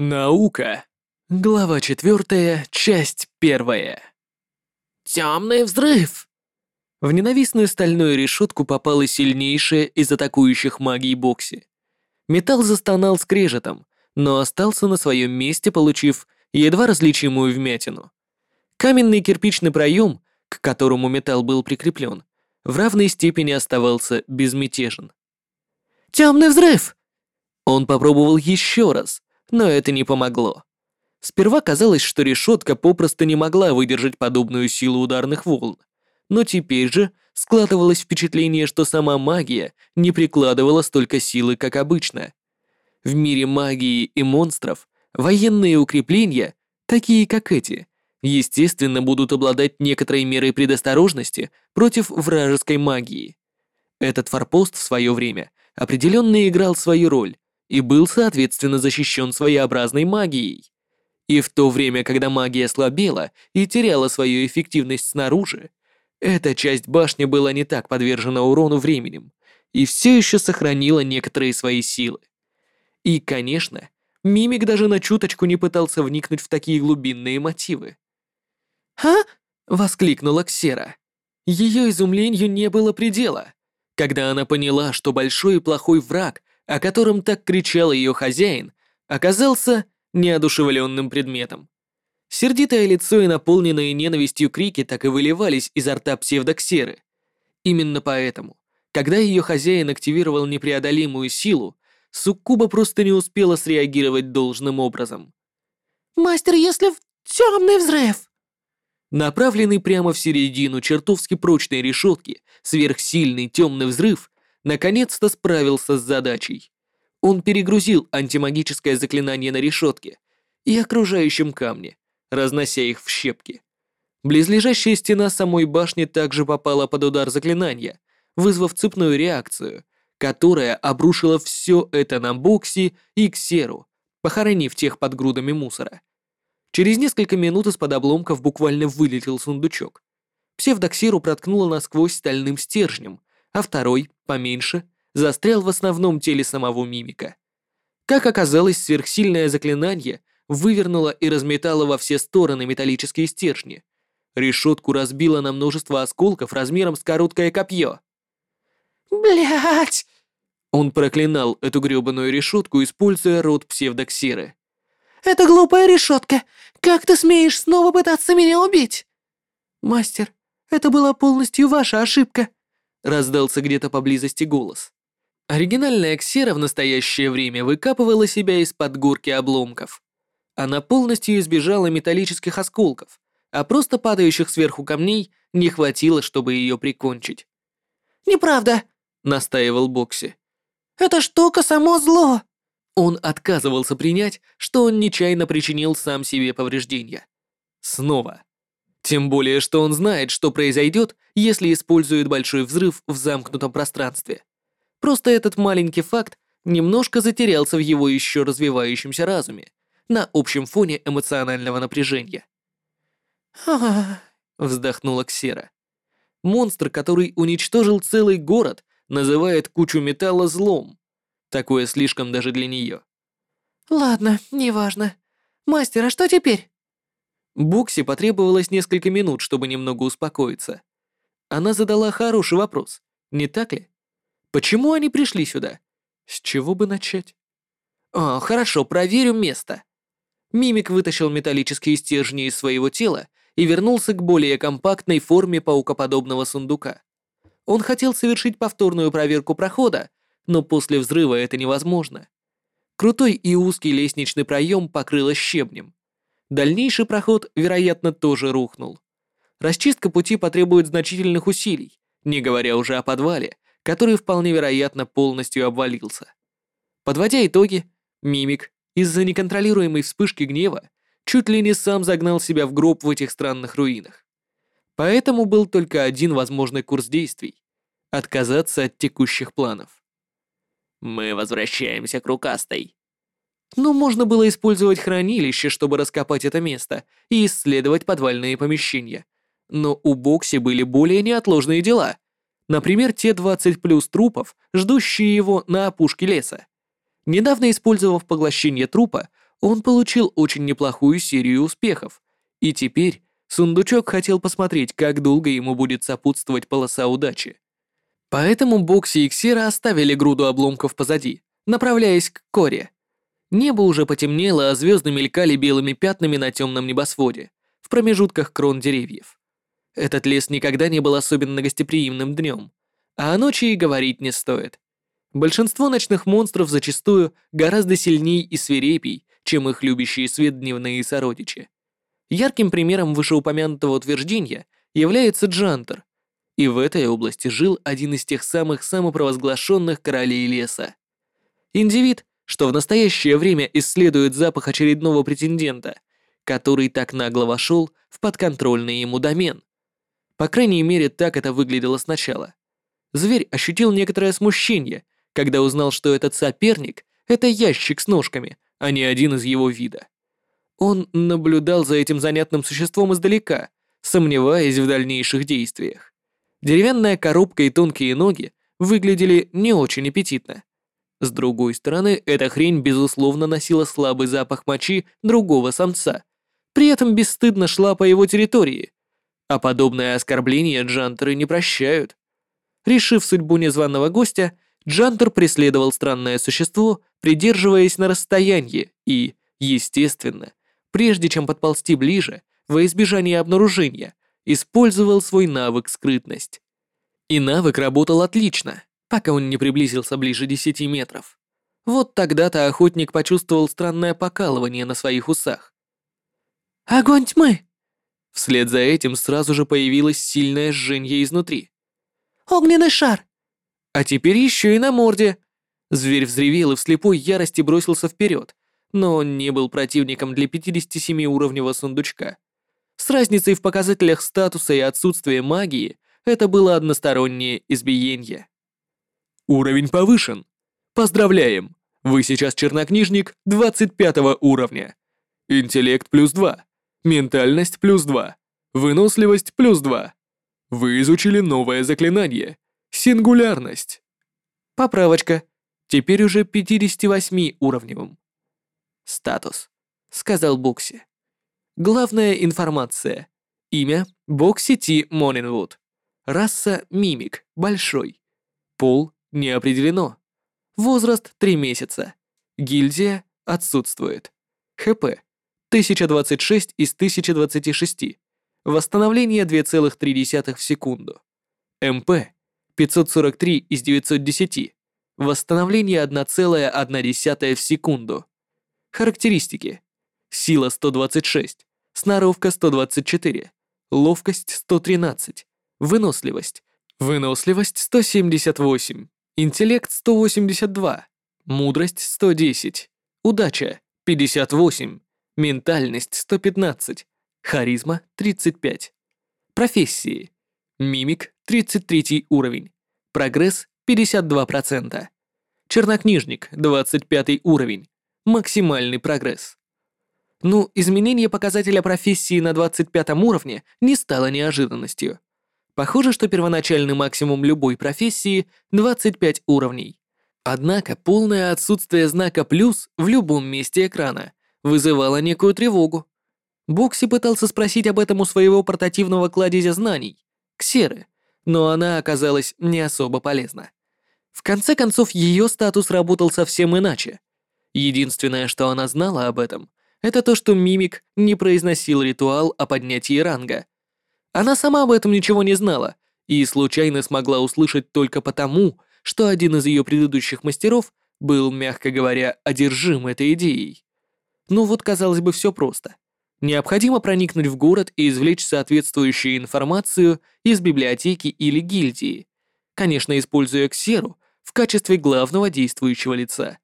Наука. Глава четвертая, часть первая. Темный взрыв! В ненавистную стальную решетку попала сильнейшая из атакующих магий Бокси. Металл застонал скрежетом, но остался на своем месте, получив едва различимую вмятину. Каменный кирпичный проем, к которому металл был прикреплен, в равной степени оставался безмятежен. «Темный взрыв!» Он попробовал еще раз, но это не помогло. Сперва казалось, что решетка попросту не могла выдержать подобную силу ударных волн, но теперь же складывалось впечатление, что сама магия не прикладывала столько силы, как обычно. В мире магии и монстров военные укрепления, такие как эти, естественно, будут обладать некоторой мерой предосторожности против вражеской магии. Этот форпост в свое время определенно играл свою роль и был, соответственно, защищен своеобразной магией. И в то время, когда магия слабела и теряла свою эффективность снаружи, эта часть башни была не так подвержена урону временем и все еще сохранила некоторые свои силы. И, конечно, Мимик даже на чуточку не пытался вникнуть в такие глубинные мотивы. «А?» — воскликнула Ксера. Ее изумлению не было предела, когда она поняла, что большой и плохой враг, о котором так кричал ее хозяин, оказался неодушевленным предметом. Сердитое лицо и наполненные ненавистью крики так и выливались изо рта псевдоксеры. Именно поэтому, когда ее хозяин активировал непреодолимую силу, Суккуба просто не успела среагировать должным образом. «Мастер, если в темный взрыв!» Направленный прямо в середину чертовски прочной решетки сверхсильный темный взрыв наконец-то справился с задачей. Он перегрузил антимагическое заклинание на решетке и окружающем камне, разнося их в щепки. Близлежащая стена самой башни также попала под удар заклинания, вызвав цепную реакцию, которая обрушила все это на Бокси и Ксеру, похоронив тех под грудами мусора. Через несколько минут из-под обломков буквально вылетел сундучок. Псевдоксиру проткнуло насквозь стальным стержнем, а второй, поменьше, застрял в основном теле самого мимика. Как оказалось, сверхсильное заклинание вывернуло и разметало во все стороны металлические стержни. Решетку разбило на множество осколков размером с короткое копье. Блять! Он проклинал эту грёбаную решетку, используя рот псевдоксиры. «Это глупая решетка! Как ты смеешь снова пытаться меня убить?» «Мастер, это была полностью ваша ошибка», — раздался где-то поблизости голос. Оригинальная ксера в настоящее время выкапывала себя из-под горки обломков. Она полностью избежала металлических осколков, а просто падающих сверху камней не хватило, чтобы ее прикончить. «Неправда», — настаивал Бокси. «Эта штука само зло». Он отказывался принять, что он нечаянно причинил сам себе повреждения. Снова. Тем более, что он знает, что произойдет, если использует большой взрыв в замкнутом пространстве. Просто этот маленький факт немножко затерялся в его еще развивающемся разуме, на общем фоне эмоционального напряжения. Вздохнула Ксера. Монстр, который уничтожил целый город, называет кучу металла злом. Такое слишком даже для нее. «Ладно, неважно. Мастер, а что теперь?» Букси потребовалось несколько минут, чтобы немного успокоиться. Она задала хороший вопрос, не так ли? Почему они пришли сюда? С чего бы начать? О, хорошо, проверю место. Мимик вытащил металлические стержни из своего тела и вернулся к более компактной форме паукоподобного сундука. Он хотел совершить повторную проверку прохода, но после взрыва это невозможно. Крутой и узкий лестничный проем покрыло щебнем. Дальнейший проход, вероятно, тоже рухнул. Расчистка пути потребует значительных усилий, не говоря уже о подвале, который вполне вероятно полностью обвалился. Подводя итоги, Мимик из-за неконтролируемой вспышки гнева чуть ли не сам загнал себя в гроб в этих странных руинах. Поэтому был только один возможный курс действий — отказаться от текущих планов. «Мы возвращаемся к Рукастой», но можно было использовать хранилище, чтобы раскопать это место и исследовать подвальные помещения. Но у Бокси были более неотложные дела. Например, те 20 плюс трупов, ждущие его на опушке леса. Недавно использовав поглощение трупа, он получил очень неплохую серию успехов, и теперь сундучок хотел посмотреть, как долго ему будет сопутствовать полоса удачи. Поэтому Бокси и Ксера оставили груду обломков позади, направляясь к Коре. Небо уже потемнело, а звезды мелькали белыми пятнами на темном небосводе, в промежутках крон деревьев. Этот лес никогда не был особенно гостеприимным днем, а о ночи и говорить не стоит. Большинство ночных монстров зачастую гораздо сильней и свирепей, чем их любящие свет дневные сородичи. Ярким примером вышеупомянутого утверждения является Джантер, и в этой области жил один из тех самых самопровозглашенных королей леса. Индивид, что в настоящее время исследует запах очередного претендента, который так нагло вошел в подконтрольный ему домен. По крайней мере, так это выглядело сначала. Зверь ощутил некоторое смущение, когда узнал, что этот соперник — это ящик с ножками, а не один из его вида. Он наблюдал за этим занятным существом издалека, сомневаясь в дальнейших действиях. Деревянная коробка и тонкие ноги выглядели не очень аппетитно. С другой стороны, эта хрень безусловно носила слабый запах мочи другого самца, при этом бесстыдно шла по его территории. А подобное оскорбление джантеры не прощают. Решив судьбу незваного гостя, Джантер преследовал странное существо, придерживаясь на расстоянии и, естественно, прежде чем подползти ближе, во избежание обнаружения, использовал свой навык скрытность. И навык работал отлично, пока он не приблизился ближе 10 метров. Вот тогда-то охотник почувствовал странное покалывание на своих усах. «Огонь тьмы!» Вслед за этим сразу же появилось сильное жжение изнутри. «Огненный шар!» А теперь еще и на морде. Зверь взревел и в слепой ярости бросился вперед, но он не был противником для 57-уровневого сундучка. С разницей в показателях статуса и отсутствия магии это было одностороннее избиение. Уровень повышен. Поздравляем! Вы сейчас чернокнижник 25 уровня. Интеллект плюс 2. Ментальность плюс 2. Выносливость плюс 2. Вы изучили новое заклинание. Сингулярность. Поправочка. Теперь уже 58 уровневым. Статус, сказал Бокси. Главная информация. Имя Бокси Ти Монинвуд. Раса Мимик, большой. Пол не определено. Возраст 3 месяца. Гильдия отсутствует. ХП 1026 из 1026. Восстановление 2,3 в секунду. МП 543 из 910. Восстановление 1,1 в секунду. Характеристики. Сила 126, сноровка 124, ловкость 113, выносливость. Выносливость 178, интеллект 182, мудрость 110, удача 58, ментальность 115, харизма 35. Профессии. Мимик 33 уровень, прогресс 52%. Чернокнижник 25 уровень, максимальный прогресс. Ну, изменение показателя профессии на 25 уровне не стало неожиданностью. Похоже, что первоначальный максимум любой профессии — 25 уровней. Однако полное отсутствие знака «плюс» в любом месте экрана вызывало некую тревогу. Бокси пытался спросить об этом у своего портативного кладезя знаний, Ксеры, но она оказалась не особо полезна. В конце концов, ее статус работал совсем иначе. Единственное, что она знала об этом, это то, что Мимик не произносил ритуал о поднятии ранга. Она сама об этом ничего не знала и случайно смогла услышать только потому, что один из ее предыдущих мастеров был, мягко говоря, одержим этой идеей. Ну вот, казалось бы, все просто. Необходимо проникнуть в город и извлечь соответствующую информацию из библиотеки или гильдии, конечно, используя ксеру в качестве главного действующего лица.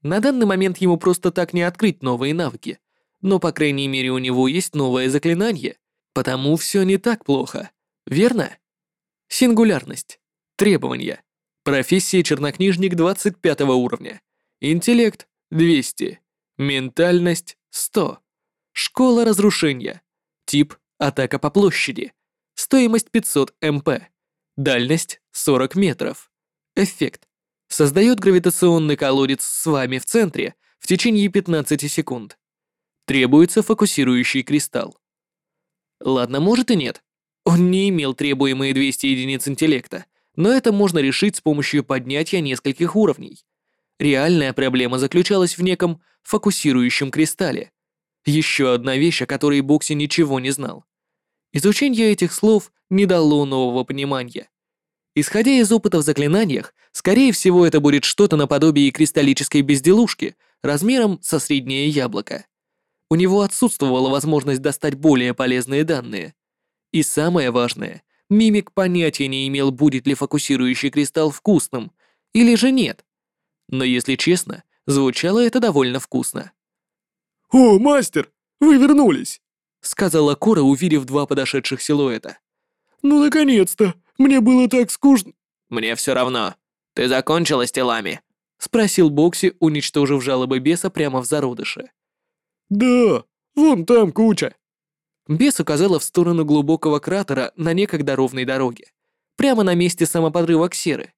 На данный момент ему просто так не открыть новые навыки, но по крайней мере у него есть новое заклинание, потому все не так плохо, верно? Сингулярность. Требования. Профессия чернокнижник 25 уровня. Интеллект 200. Ментальность 100. Школа разрушения. Тип атака по площади. Стоимость 500 МП. Дальность 40 метров. Эффект. Создает гравитационный колодец с вами в центре в течение 15 секунд. Требуется фокусирующий кристалл. Ладно, может и нет. Он не имел требуемые 200 единиц интеллекта, но это можно решить с помощью поднятия нескольких уровней. Реальная проблема заключалась в неком фокусирующем кристалле. Еще одна вещь, о которой Бокси ничего не знал. Изучение этих слов не дало нового понимания. Исходя из опыта в заклинаниях, скорее всего это будет что-то наподобие кристаллической безделушки размером со среднее яблоко. У него отсутствовала возможность достать более полезные данные. И самое важное, мимик понятия не имел, будет ли фокусирующий кристалл вкусным, или же нет. Но если честно, звучало это довольно вкусно. «О, мастер, вы вернулись!» сказала Кора, увидев два подошедших силуэта. «Ну, наконец-то! Мне было так скучно...» «Мне все равно. Ты закончила с телами?» спросил Бокси, уничтожив жалобы беса прямо в зародыше. «Да, вон там куча». Бес указала в сторону глубокого кратера на некогда ровной дороге, прямо на месте самоподрыва Ксеры.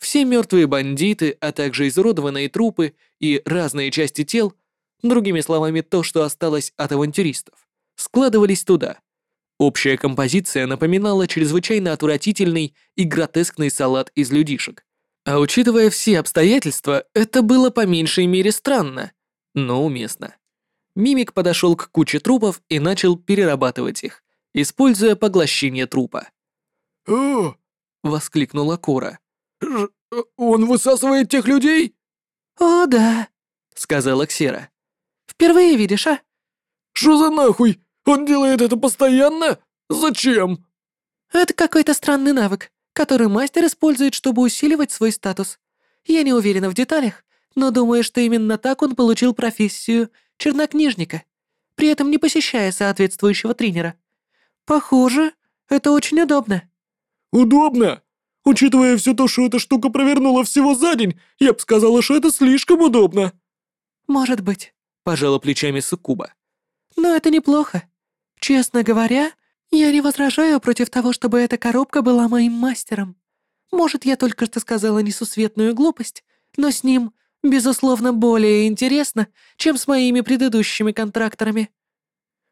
Все мертвые бандиты, а также изуродованные трупы и разные части тел, другими словами, то, что осталось от авантюристов, складывались туда. Общая композиция напоминала чрезвычайно отвратительный и гротескный салат из людишек. А учитывая все обстоятельства, это было по меньшей мере странно, но уместно. Мимик подошел к куче трупов и начал перерабатывать их, используя поглощение трупа. «О!» — воскликнула Кора. Ж он высасывает тех людей?» «О, да», — сказала Ксера. «Впервые видишь, а?» «Что за нахуй? Он делает это постоянно? Зачем?» «Это какой-то странный навык, который мастер использует, чтобы усиливать свой статус. Я не уверена в деталях, но думаю, что именно так он получил профессию чернокнижника, при этом не посещая соответствующего тренера. Похоже, это очень удобно». «Удобно? Учитывая все то, что эта штука провернула всего за день, я бы сказала, что это слишком удобно». «Может быть», — пожала плечами Суккуба. «Но это неплохо. Честно говоря, я не возражаю против того, чтобы эта коробка была моим мастером. Может, я только что сказала несусветную глупость, но с ним, безусловно, более интересно, чем с моими предыдущими контракторами».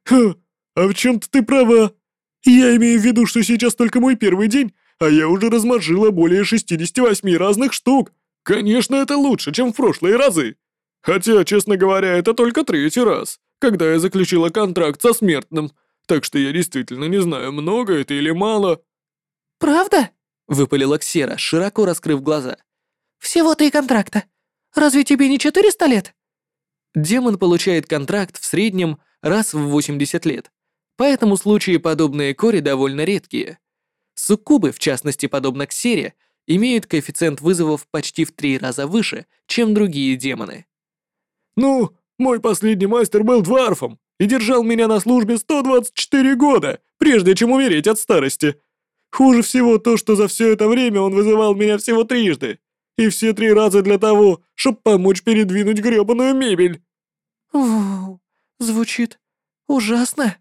«Ха, а в чем-то ты права. Я имею в виду, что сейчас только мой первый день, а я уже разморжила более 68 разных штук. Конечно, это лучше, чем в прошлые разы. Хотя, честно говоря, это только третий раз, когда я заключила контракт со смертным, так что я действительно не знаю, много это или мало». «Правда?» — выпалила Ксера, широко раскрыв глаза. «Всего три контракта. Разве тебе не 400 лет?» Демон получает контракт в среднем раз в 80 лет, поэтому случаи, подобные Коре, довольно редкие. Суккубы, в частности, подобно Ксере, имеют коэффициент вызовов почти в три раза выше, чем другие демоны. «Ну, мой последний мастер был дварфом и держал меня на службе 124 года, прежде чем умереть от старости. Хуже всего то, что за все это время он вызывал меня всего трижды, и все три раза для того, чтобы помочь передвинуть грёбаную мебель». «Воу, звучит ужасно.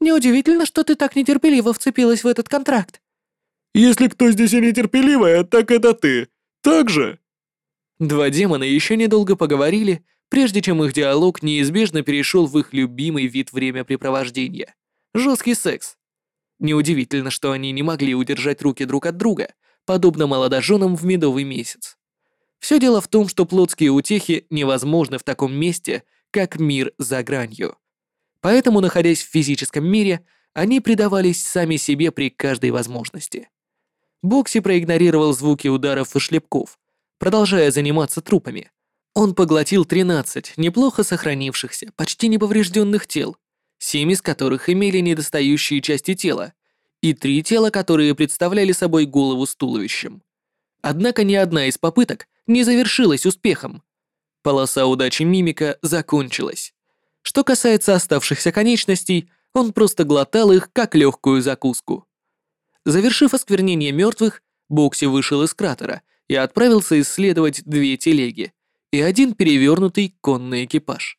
Неудивительно, что ты так нетерпеливо вцепилась в этот контракт. Если кто здесь и нетерпеливая, так это ты. Так же?» Два демона еще недолго поговорили, прежде чем их диалог неизбежно перешел в их любимый вид времяпрепровождения — жесткий секс. Неудивительно, что они не могли удержать руки друг от друга, подобно молодоженам в медовый месяц. Все дело в том, что плотские утехи невозможны в таком месте, как мир за гранью. Поэтому, находясь в физическом мире, они предавались сами себе при каждой возможности. Бокси проигнорировал звуки ударов и шлепков, продолжая заниматься трупами. Он поглотил 13 неплохо сохранившихся, почти неповрежденных тел, 7 из которых имели недостающие части тела, и три тела, которые представляли собой голову с туловищем. Однако ни одна из попыток не завершилась успехом. Полоса удачи мимика закончилась. Что касается оставшихся конечностей, он просто глотал их, как легкую закуску. Завершив осквернение мертвых, Бокси вышел из кратера и отправился исследовать две телеги и один перевернутый конный экипаж.